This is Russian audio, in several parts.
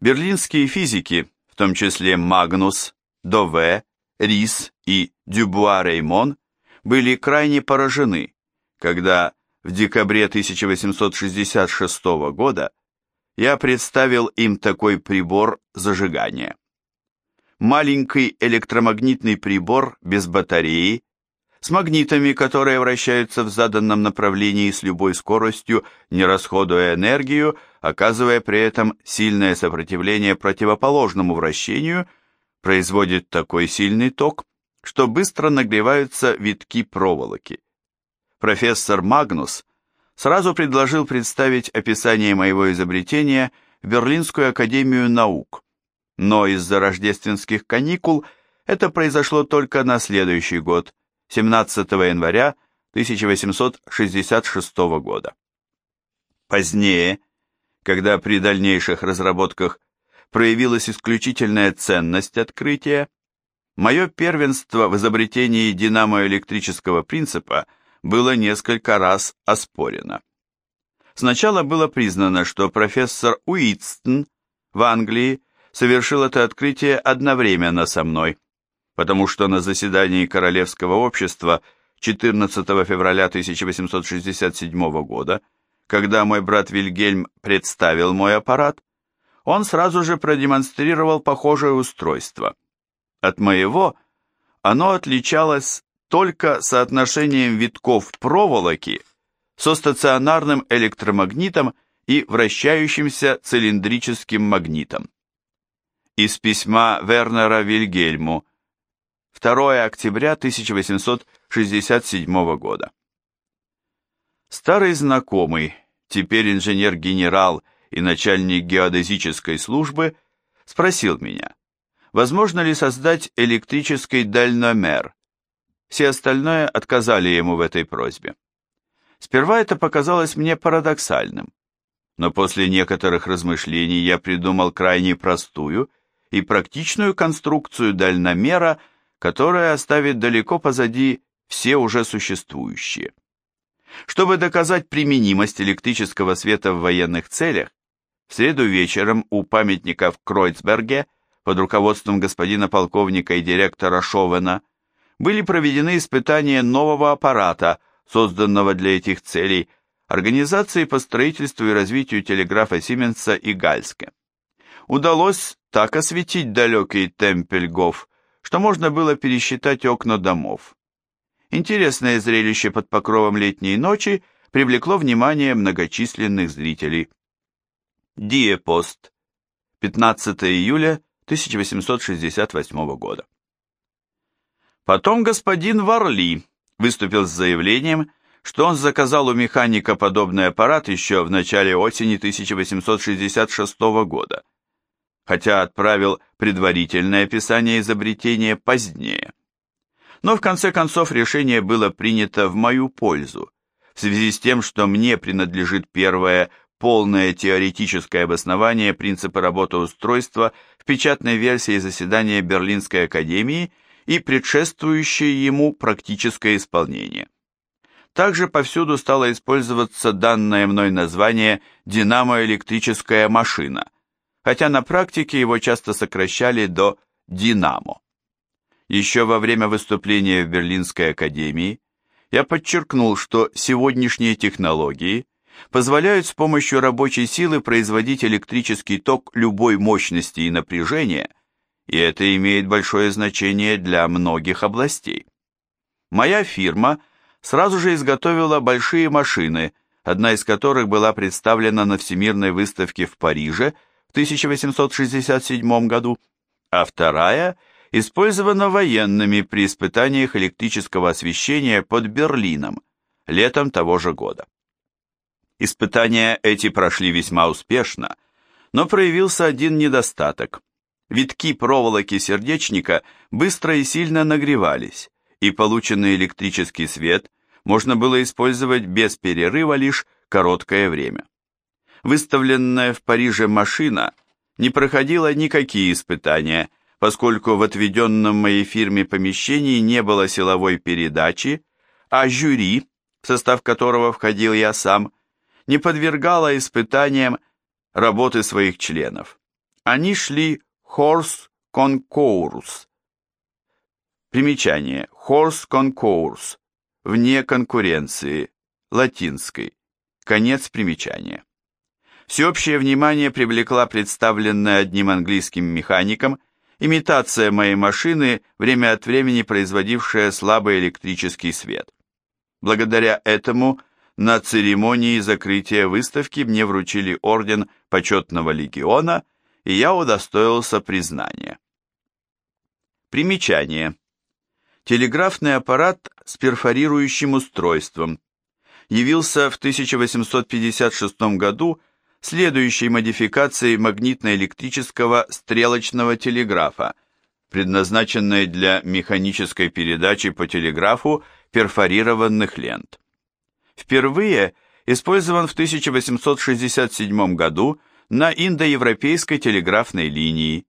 Берлинские физики, в том числе Магнус, Дове, Рис и Дюбуа-Реймон, были крайне поражены, когда в декабре 1866 года я представил им такой прибор зажигания. Маленький электромагнитный прибор без батареи, с магнитами, которые вращаются в заданном направлении с любой скоростью, не расходуя энергию, оказывая при этом сильное сопротивление противоположному вращению, производит такой сильный ток, что быстро нагреваются витки проволоки. Профессор Магнус сразу предложил представить описание моего изобретения в Берлинскую академию наук, но из-за рождественских каникул это произошло только на следующий год, 17 января 1866 года. Позднее, когда при дальнейших разработках проявилась исключительная ценность открытия, мое первенство в изобретении динамоэлектрического принципа было несколько раз оспорено. Сначала было признано, что профессор Уитстон в Англии совершил это открытие одновременно со мной, потому что на заседании Королевского общества 14 февраля 1867 года, когда мой брат Вильгельм представил мой аппарат, он сразу же продемонстрировал похожее устройство. От моего оно отличалось только соотношением витков проволоки со стационарным электромагнитом и вращающимся цилиндрическим магнитом. Из письма Вернера Вильгельму 2 октября 1867 года. Старый знакомый, теперь инженер-генерал и начальник геодезической службы, спросил меня, возможно ли создать электрический дальномер, все остальное отказали ему в этой просьбе. Сперва это показалось мне парадоксальным, но после некоторых размышлений я придумал крайне простую и практичную конструкцию дальномера, которая оставит далеко позади все уже существующие. Чтобы доказать применимость электрического света в военных целях, в среду вечером у памятника в Кройцберге под руководством господина полковника и директора Шовена были проведены испытания нового аппарата, созданного для этих целей, организации по строительству и развитию телеграфа Сименса и Гальска. Удалось так осветить далекий Темпельгоф, что можно было пересчитать окна домов. Интересное зрелище под покровом летней ночи привлекло внимание многочисленных зрителей. Диепост, 15 июля 1868 года. Потом господин Варли выступил с заявлением, что он заказал у механика подобный аппарат еще в начале осени 1866 года, хотя отправил предварительное описание изобретения позднее. Но в конце концов решение было принято в мою пользу, в связи с тем, что мне принадлежит первое полное теоретическое обоснование принципа работы устройства в печатной версии заседания Берлинской академии – и предшествующее ему практическое исполнение. Также повсюду стало использоваться данное мной название «динамоэлектрическая машина», хотя на практике его часто сокращали до «динамо». Еще во время выступления в Берлинской академии я подчеркнул, что сегодняшние технологии позволяют с помощью рабочей силы производить электрический ток любой мощности и напряжения и это имеет большое значение для многих областей. Моя фирма сразу же изготовила большие машины, одна из которых была представлена на Всемирной выставке в Париже в 1867 году, а вторая использована военными при испытаниях электрического освещения под Берлином летом того же года. Испытания эти прошли весьма успешно, но проявился один недостаток – Витки проволоки сердечника быстро и сильно нагревались, и полученный электрический свет можно было использовать без перерыва лишь короткое время. Выставленная в Париже машина не проходила никакие испытания, поскольку в отведенном моей фирме помещении не было силовой передачи, а жюри, в состав которого входил я сам, не подвергало испытаниям работы своих членов. Они шли Horse Concourse. Примечание. Horse Concourse. Вне конкуренции. Латинской. Конец примечания. Всеобщее внимание привлекла представленная одним английским механиком имитация моей машины, время от времени производившая слабый электрический свет. Благодаря этому на церемонии закрытия выставки мне вручили орден почетного легиона, и я удостоился признания. Примечание. Телеграфный аппарат с перфорирующим устройством явился в 1856 году следующей модификацией магнитно-электрического стрелочного телеграфа, предназначенной для механической передачи по телеграфу перфорированных лент. Впервые использован в 1867 году на индоевропейской телеграфной линии.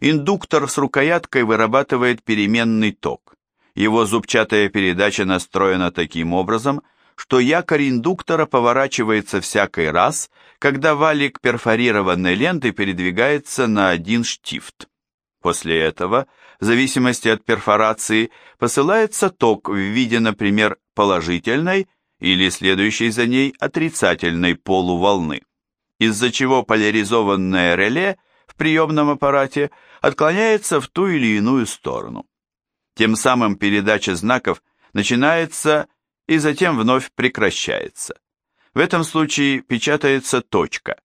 Индуктор с рукояткой вырабатывает переменный ток. Его зубчатая передача настроена таким образом, что якорь индуктора поворачивается всякий раз, когда валик перфорированной ленты передвигается на один штифт. После этого, в зависимости от перфорации, посылается ток в виде, например, положительной или следующей за ней отрицательной полуволны, из-за чего поляризованное реле в приемном аппарате отклоняется в ту или иную сторону. Тем самым передача знаков начинается и затем вновь прекращается. В этом случае печатается точка.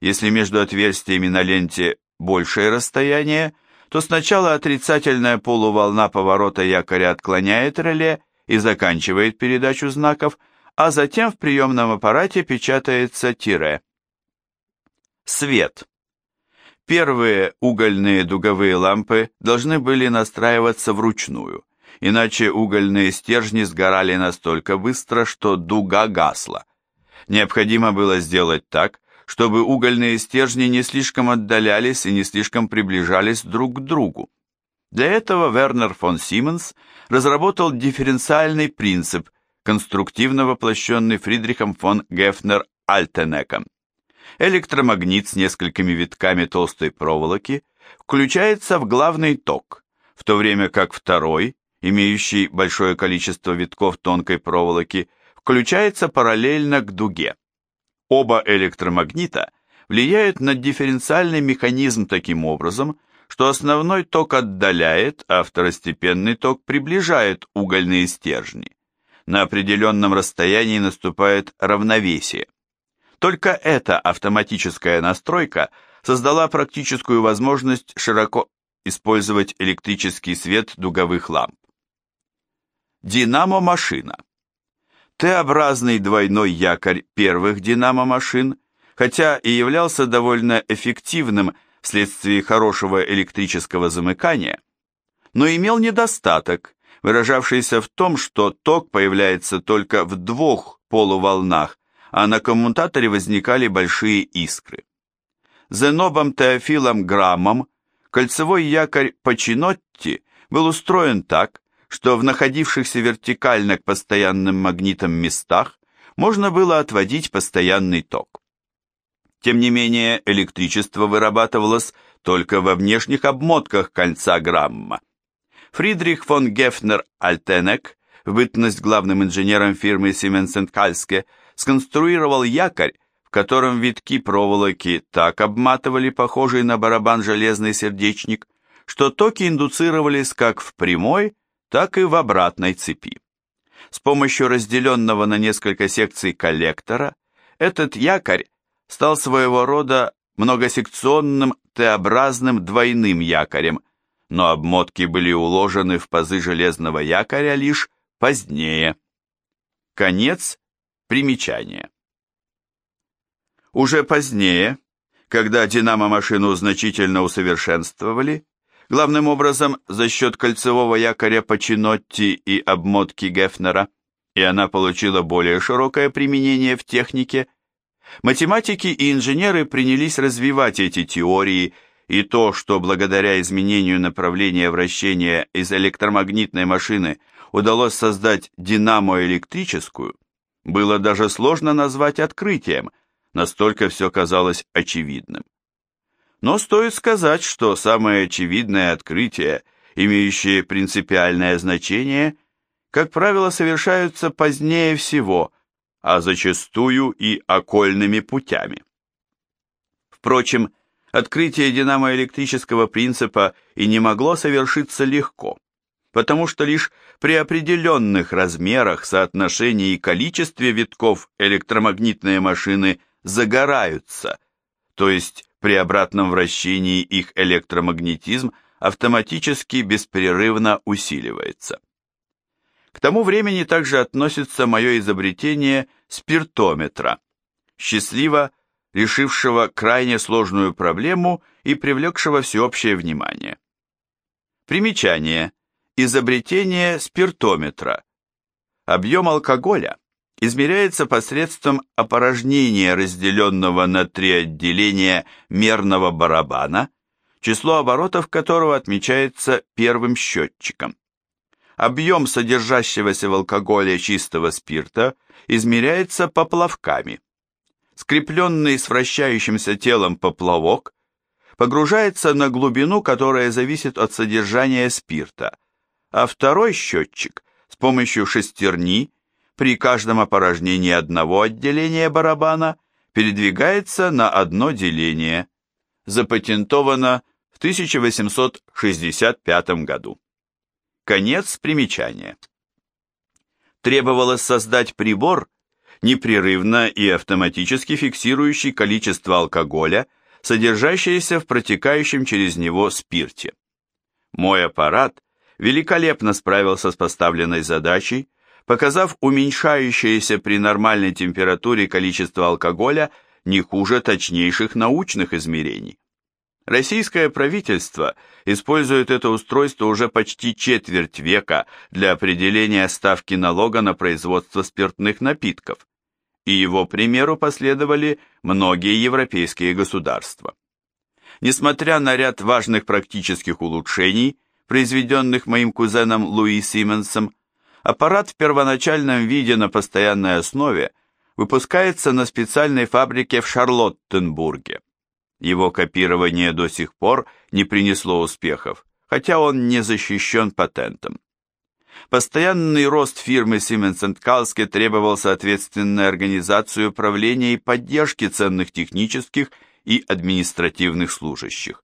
Если между отверстиями на ленте большее расстояние, то сначала отрицательная полуволна поворота якоря отклоняет реле и заканчивает передачу знаков, а затем в приемном аппарате печатается тире. Свет. Первые угольные дуговые лампы должны были настраиваться вручную, иначе угольные стержни сгорали настолько быстро, что дуга гасла. Необходимо было сделать так, чтобы угольные стержни не слишком отдалялись и не слишком приближались друг к другу. Для этого Вернер фон Сименс разработал дифференциальный принцип, конструктивно воплощенный Фридрихом фон Гефнер Альтенеком. Электромагнит с несколькими витками толстой проволоки включается в главный ток, в то время как второй, имеющий большое количество витков тонкой проволоки, включается параллельно к дуге. Оба электромагнита влияют на дифференциальный механизм таким образом, что основной ток отдаляет, а второстепенный ток приближает угольные стержни. На определенном расстоянии наступает равновесие. Только эта автоматическая настройка создала практическую возможность широко использовать электрический свет дуговых ламп. Динамо-машина. Т-образный двойной якорь первых динамо-машин, хотя и являлся довольно эффективным вследствие хорошего электрического замыкания, но имел недостаток, выражавшийся в том, что ток появляется только в двух полуволнах, а на коммутаторе возникали большие искры. Зенобом Теофилом Граммом кольцевой якорь Пачинотти был устроен так, что в находившихся вертикально к постоянным магнитам местах можно было отводить постоянный ток. Тем не менее, электричество вырабатывалось только во внешних обмотках кольца Грамма. Фридрих фон Гефнер Альтенек, в бытность главным инженером фирмы Siemens Кальске, сконструировал якорь, в котором витки проволоки так обматывали похожий на барабан железный сердечник, что токи индуцировались как в прямой, так и в обратной цепи. С помощью разделенного на несколько секций коллектора этот якорь стал своего рода многосекционным Т-образным двойным якорем, но обмотки были уложены в пазы железного якоря лишь позднее. Конец примечания. Уже позднее, когда динамо-машину значительно усовершенствовали, главным образом за счет кольцевого якоря Пачинотти и обмотки Гефнера, и она получила более широкое применение в технике, математики и инженеры принялись развивать эти теории, и то, что благодаря изменению направления вращения из электромагнитной машины удалось создать динамо-электрическую, было даже сложно назвать открытием, настолько все казалось очевидным. Но стоит сказать, что самое очевидное открытие, имеющее принципиальное значение, как правило, совершаются позднее всего, а зачастую и окольными путями. Впрочем, открытие динамоэлектрического принципа и не могло совершиться легко, потому что лишь при определенных размерах, соотношении и количестве витков электромагнитные машины загораются, то есть при обратном вращении их электромагнетизм автоматически беспрерывно усиливается. К тому времени также относится мое изобретение спиртометра, счастливо решившего крайне сложную проблему и привлекшего всеобщее внимание. Примечание. Изобретение спиртометра. Объем алкоголя измеряется посредством опорожнения разделенного на три отделения мерного барабана, число оборотов которого отмечается первым счетчиком. Объем содержащегося в алкоголе чистого спирта измеряется поплавками. Скрепленный с вращающимся телом поплавок погружается на глубину, которая зависит от содержания спирта, а второй счетчик с помощью шестерни при каждом опорожнении одного отделения барабана передвигается на одно деление. Запатентовано в 1865 году. Конец примечания. Требовалось создать прибор, непрерывно и автоматически фиксирующий количество алкоголя, содержащееся в протекающем через него спирте. Мой аппарат великолепно справился с поставленной задачей, показав уменьшающееся при нормальной температуре количество алкоголя не хуже точнейших научных измерений. Российское правительство использует это устройство уже почти четверть века для определения ставки налога на производство спиртных напитков, и его примеру последовали многие европейские государства. Несмотря на ряд важных практических улучшений, произведенных моим кузеном Луи Сименсом, Аппарат в первоначальном виде на постоянной основе выпускается на специальной фабрике в Шарлоттенбурге. Его копирование до сих пор не принесло успехов, хотя он не защищен патентом. Постоянный рост фирмы Siemens Kalske требовал соответственной организации управления и поддержки ценных технических и административных служащих.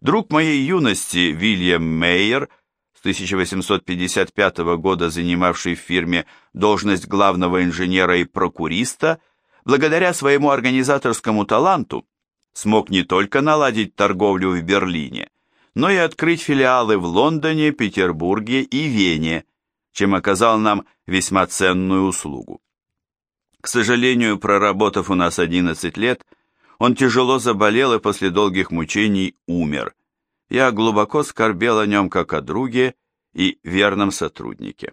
Друг моей юности Вильям Мейер – 1855 года занимавший в фирме должность главного инженера и прокуриста, благодаря своему организаторскому таланту смог не только наладить торговлю в Берлине, но и открыть филиалы в Лондоне, Петербурге и Вене, чем оказал нам весьма ценную услугу. К сожалению, проработав у нас 11 лет, он тяжело заболел и после долгих мучений умер – я глубоко скорбел о нем как о друге и верном сотруднике.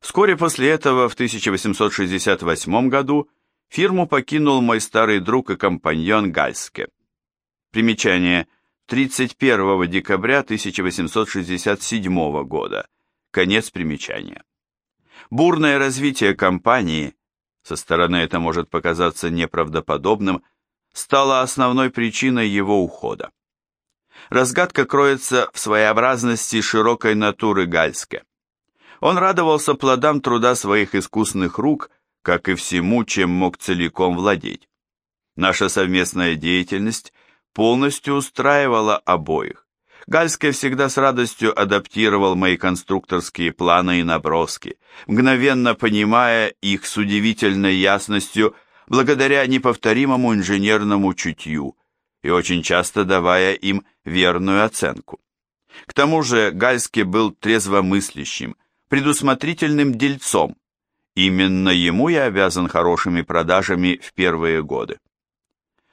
Вскоре после этого, в 1868 году, фирму покинул мой старый друг и компаньон Гальске. Примечание 31 декабря 1867 года. Конец примечания. Бурное развитие компании, со стороны это может показаться неправдоподобным, стало основной причиной его ухода. Разгадка кроется в своеобразности широкой натуры Гальске. Он радовался плодам труда своих искусных рук, как и всему, чем мог целиком владеть. Наша совместная деятельность полностью устраивала обоих. Гальский всегда с радостью адаптировал мои конструкторские планы и наброски, мгновенно понимая их с удивительной ясностью благодаря неповторимому инженерному чутью, и очень часто давая им верную оценку. К тому же Гальский был трезвомыслящим, предусмотрительным дельцом. Именно ему я обязан хорошими продажами в первые годы.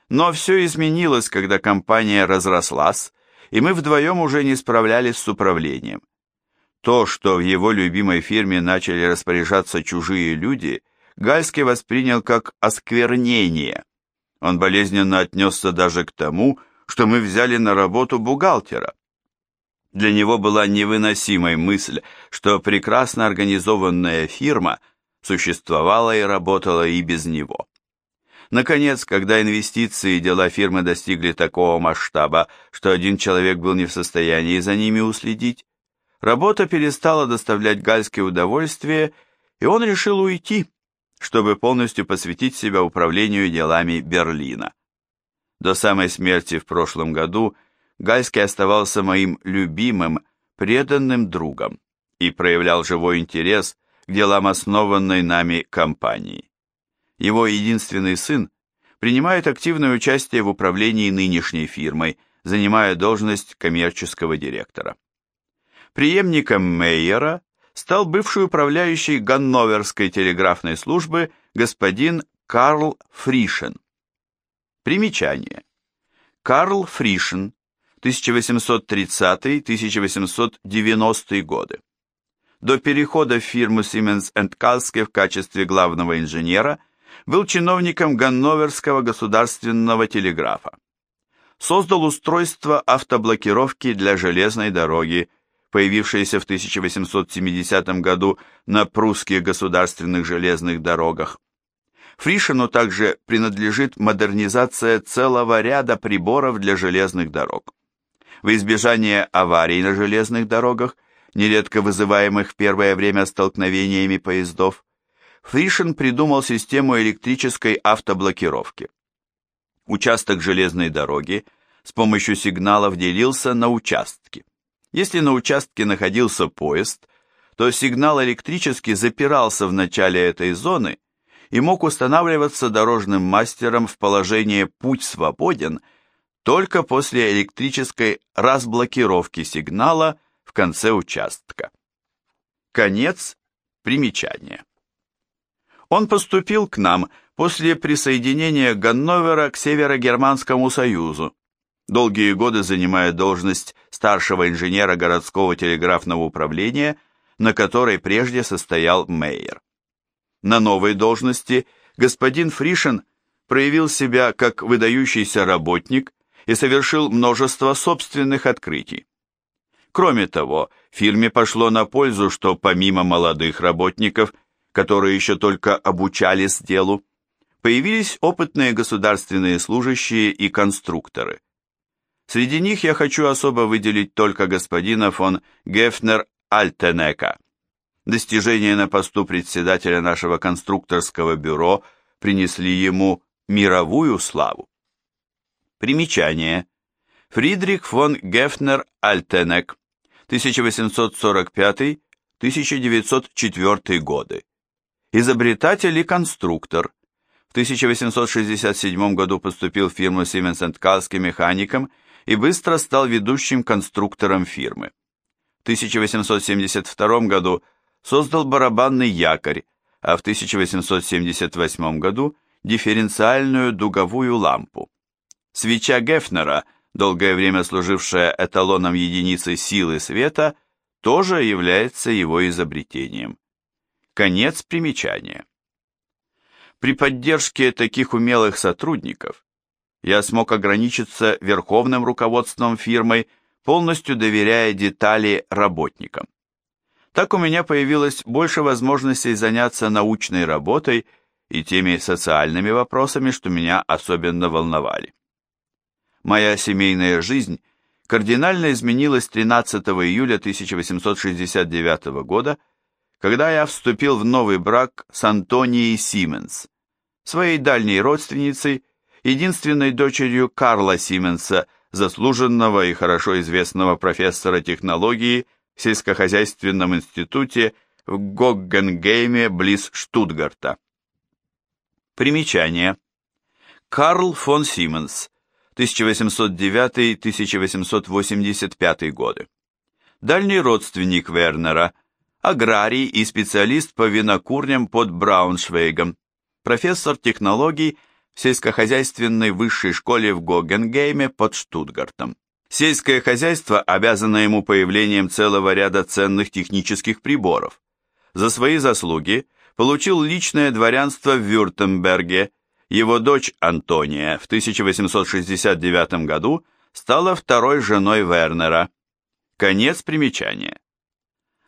Но все изменилось, когда компания разрослась, и мы вдвоем уже не справлялись с управлением. То, что в его любимой фирме начали распоряжаться чужие люди, Гальский воспринял как осквернение, он болезненно отнесся даже к тому, что мы взяли на работу бухгалтера. Для него была невыносимой мысль, что прекрасно организованная фирма существовала и работала и без него. Наконец, когда инвестиции и дела фирмы достигли такого масштаба, что один человек был не в состоянии за ними уследить, работа перестала доставлять Гальске удовольствие, и он решил уйти, чтобы полностью посвятить себя управлению делами Берлина. До самой смерти в прошлом году Гальский оставался моим любимым, преданным другом и проявлял живой интерес к делам основанной нами компании. Его единственный сын принимает активное участие в управлении нынешней фирмой, занимая должность коммерческого директора. Преемником Мейера стал бывший управляющий Ганноверской телеграфной службы господин Карл Фришен. Примечание. Карл Фришен, 1830-1890 годы. До перехода в фирму Siemens Kalske в качестве главного инженера был чиновником Ганноверского государственного телеграфа. Создал устройство автоблокировки для железной дороги, появившееся в 1870 году на прусских государственных железных дорогах. Фришину также принадлежит модернизация целого ряда приборов для железных дорог. В избежание аварий на железных дорогах, нередко вызываемых в первое время столкновениями поездов, Фришин придумал систему электрической автоблокировки. Участок железной дороги с помощью сигналов делился на участки. Если на участке находился поезд, то сигнал электрически запирался в начале этой зоны и мог устанавливаться дорожным мастером в положение «путь свободен» только после электрической разблокировки сигнала в конце участка. Конец примечания. Он поступил к нам после присоединения Ганновера к Северо-Германскому союзу, долгие годы занимая должность старшего инженера городского телеграфного управления, на которой прежде состоял Мейер. На новой должности господин Фришен проявил себя как выдающийся работник и совершил множество собственных открытий. Кроме того, фирме пошло на пользу, что помимо молодых работников, которые еще только обучались делу, появились опытные государственные служащие и конструкторы. Среди них я хочу особо выделить только господина фон Гефнер Альтенека, Достижения на посту председателя нашего конструкторского бюро принесли ему мировую славу. Примечание. Фридрих фон Гефнер Альтенек, 1845-1904 годы. Изобретатель и конструктор. В 1867 году поступил в фирму Siemens Kalski механиком и быстро стал ведущим конструктором фирмы. В 1872 году создал барабанный якорь, а в 1878 году дифференциальную дуговую лампу. Свеча Гефнера, долгое время служившая эталоном единицы силы света, тоже является его изобретением. Конец примечания. При поддержке таких умелых сотрудников я смог ограничиться верховным руководством фирмой, полностью доверяя детали работникам. Так у меня появилось больше возможностей заняться научной работой и теми социальными вопросами, что меня особенно волновали. Моя семейная жизнь кардинально изменилась 13 июля 1869 года, когда я вступил в новый брак с Антонией Сименс, своей дальней родственницей, единственной дочерью Карла Сименса, заслуженного и хорошо известного профессора технологии в сельскохозяйственном институте в Гоггенгейме близ Штутгарта. Примечание. Карл фон Сименс, 1809-1885 годы. Дальний родственник Вернера, аграрий и специалист по винокурням под Брауншвейгом, профессор технологий сельскохозяйственной высшей школе в Гогенгейме под Штутгартом. Сельское хозяйство обязано ему появлением целого ряда ценных технических приборов. За свои заслуги получил личное дворянство в Вюртемберге. Его дочь Антония в 1869 году стала второй женой Вернера. Конец примечания.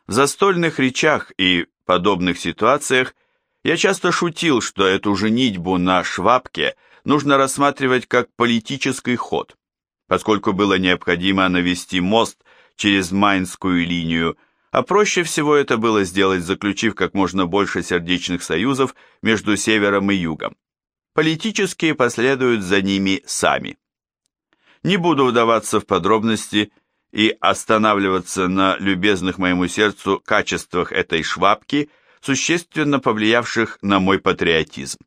В застольных речах и подобных ситуациях Я часто шутил, что эту женитьбу на Швабке нужно рассматривать как политический ход, поскольку было необходимо навести мост через Майнскую линию, а проще всего это было сделать, заключив как можно больше сердечных союзов между севером и югом. Политические последуют за ними сами. Не буду вдаваться в подробности и останавливаться на любезных моему сердцу качествах этой швабки, существенно повлиявших на мой патриотизм.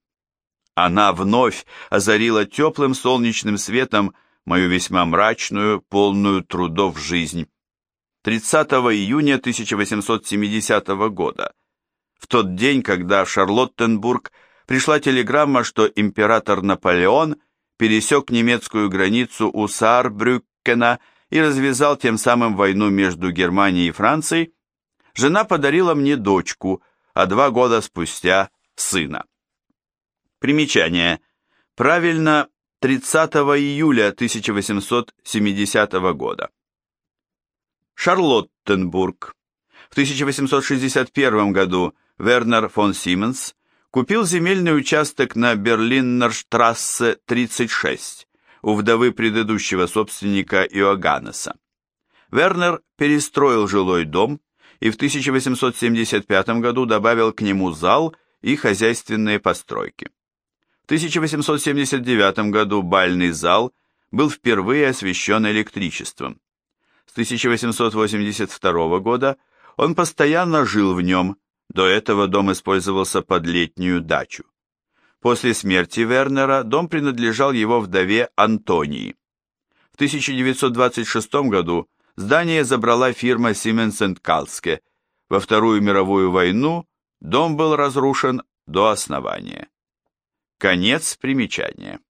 Она вновь озарила теплым солнечным светом мою весьма мрачную, полную трудов жизнь. 30 июня 1870 года, в тот день, когда в Шарлоттенбург пришла телеграмма, что император Наполеон пересек немецкую границу у Саарбрюккена и развязал тем самым войну между Германией и Францией, жена подарила мне дочку, а два года спустя сына. Примечание. Правильно, 30 июля 1870 года. Шарлоттенбург. В 1861 году Вернер фон Сименс купил земельный участок на Берлиннерштрассе 36 у вдовы предыдущего собственника Иоганнеса. Вернер перестроил жилой дом и в 1875 году добавил к нему зал и хозяйственные постройки. В 1879 году бальный зал был впервые освещен электричеством. С 1882 года он постоянно жил в нем, до этого дом использовался под летнюю дачу. После смерти Вернера дом принадлежал его вдове Антонии. В 1926 году здание забрала фирма Siemens Калске. Во Вторую мировую войну дом был разрушен до основания. Конец примечания.